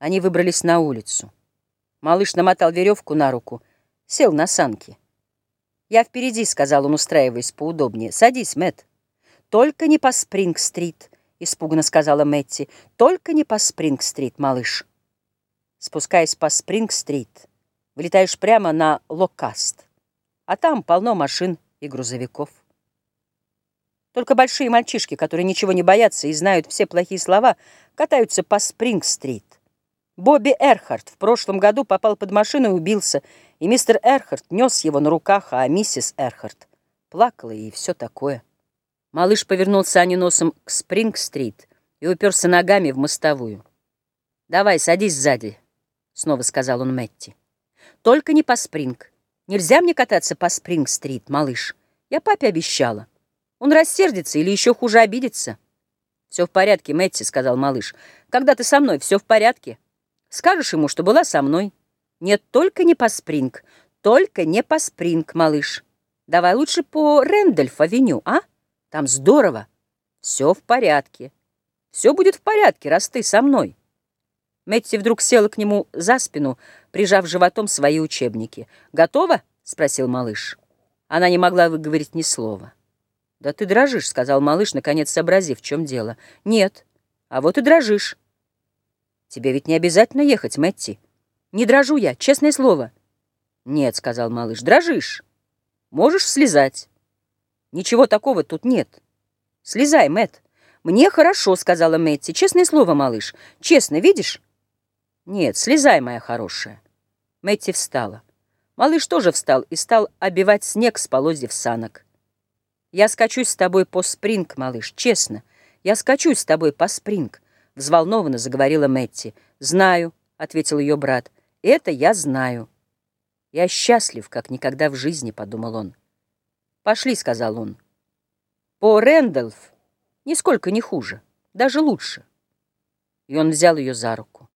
Они выбрались на улицу. Малыш намотал веревку на руку, сел на санки. «Я впереди», — сказал он, устраиваясь поудобнее. «Садись, Мэтт». «Только не по Спринг-стрит», — испуганно сказала Мэтти. «Только не по Спринг-стрит, малыш». Спускаясь по Спринг-стрит, вылетаешь прямо на Локаст, а там полно машин и грузовиков. Только большие мальчишки, которые ничего не боятся и знают все плохие слова, катаются по Спринг-стрит. Бобби Эрхард в прошлом году попал под машину и убился, и мистер Эрхард нес его на руках, а миссис Эрхард плакала и все такое. Малыш повернулся Ани носом к Спринг-стрит и уперся ногами в мостовую. «Давай, садись сзади», — снова сказал он Мэтти. «Только не по Спринг. Нельзя мне кататься по Спринг-стрит, малыш. Я папе обещала. Он рассердится или еще хуже обидится». «Все в порядке, Мэтти», — сказал малыш. «Когда ты со мной, все в порядке». Скажешь ему, что была со мной. Нет, только не по Спринг. Только не по Спринг, малыш. Давай лучше по Рэндольф-авеню, а? Там здорово. Все в порядке. Все будет в порядке, раз ты со мной. Мэтти вдруг села к нему за спину, прижав животом свои учебники. «Готова?» — спросил малыш. Она не могла выговорить ни слова. «Да ты дрожишь», — сказал малыш, наконец сообразив, в чем дело. «Нет, а вот и дрожишь». Тебе ведь не обязательно ехать, Мэтти. Не дрожу я, честное слово. Нет, сказал малыш, дрожишь. Можешь слезать. Ничего такого тут нет. Слезай, Мэт. Мне хорошо, сказала Мэтти. Честное слово, малыш. Честно, видишь? Нет, слезай, моя хорошая. Мэтти встала. Малыш тоже встал и стал обивать снег с полозьев санок. Я скачусь с тобой по спринг, малыш, честно. Я скачусь с тобой по спринг. — взволнованно заговорила Мэтти. «Знаю», — ответил ее брат, — «это я знаю». «Я счастлив, как никогда в жизни», — подумал он. «Пошли», — сказал он. «По Рэндалф нисколько не хуже, даже лучше». И он взял ее за руку.